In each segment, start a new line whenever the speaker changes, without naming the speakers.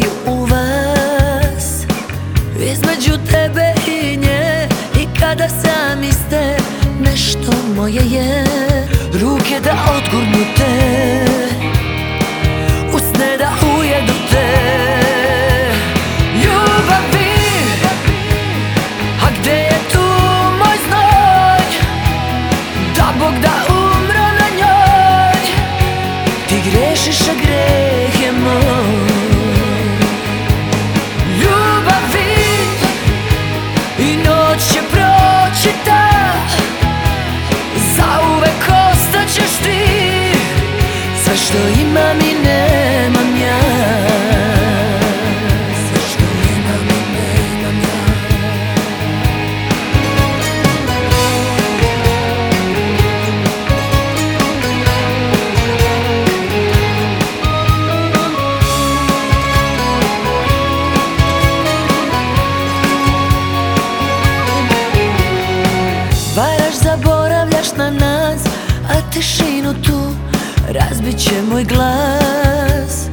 plivaju u vas. Između tebe i nje I kada sam iste Nešto moje je. Ruke da odgurnu te Usne da ujedu te Ljubavi A gde je tu moj znoj? Da Bog da umro na njoj. Ti grešiš, a greh Sve što imam razbit će moj glas.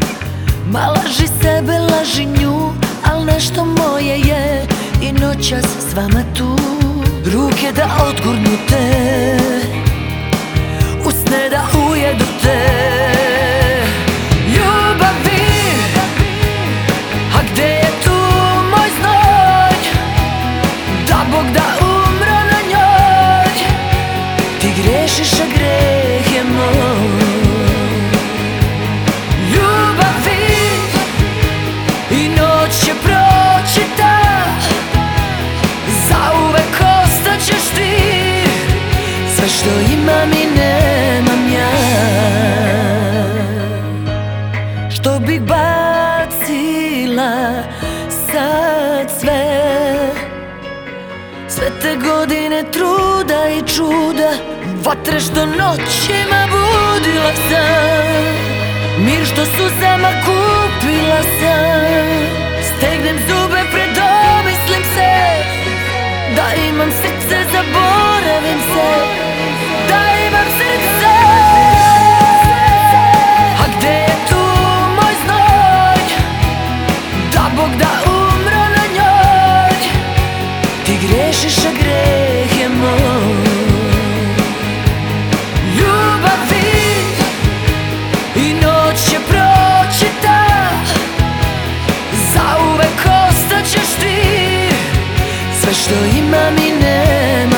Ma laži sebe, laži nju Al nešto moje je. I noćas s vama tu. Ruke da odgurnu te. Usne da ujedu te. Ljubavi Da Bog da na Ti grešiš, što imam i nemam ja. Što bih bacila sad sve sve te godine truda i čuda. Vatre što noćima budila sam. Mir što suzama kupila sam. Stegnem zube, predomislim se. Da imam srce, zaboravim se griješiš, a greh je moj Ljubavi i noć će proći ta. Zauvek ostaćeš ti. Sve što imam i nema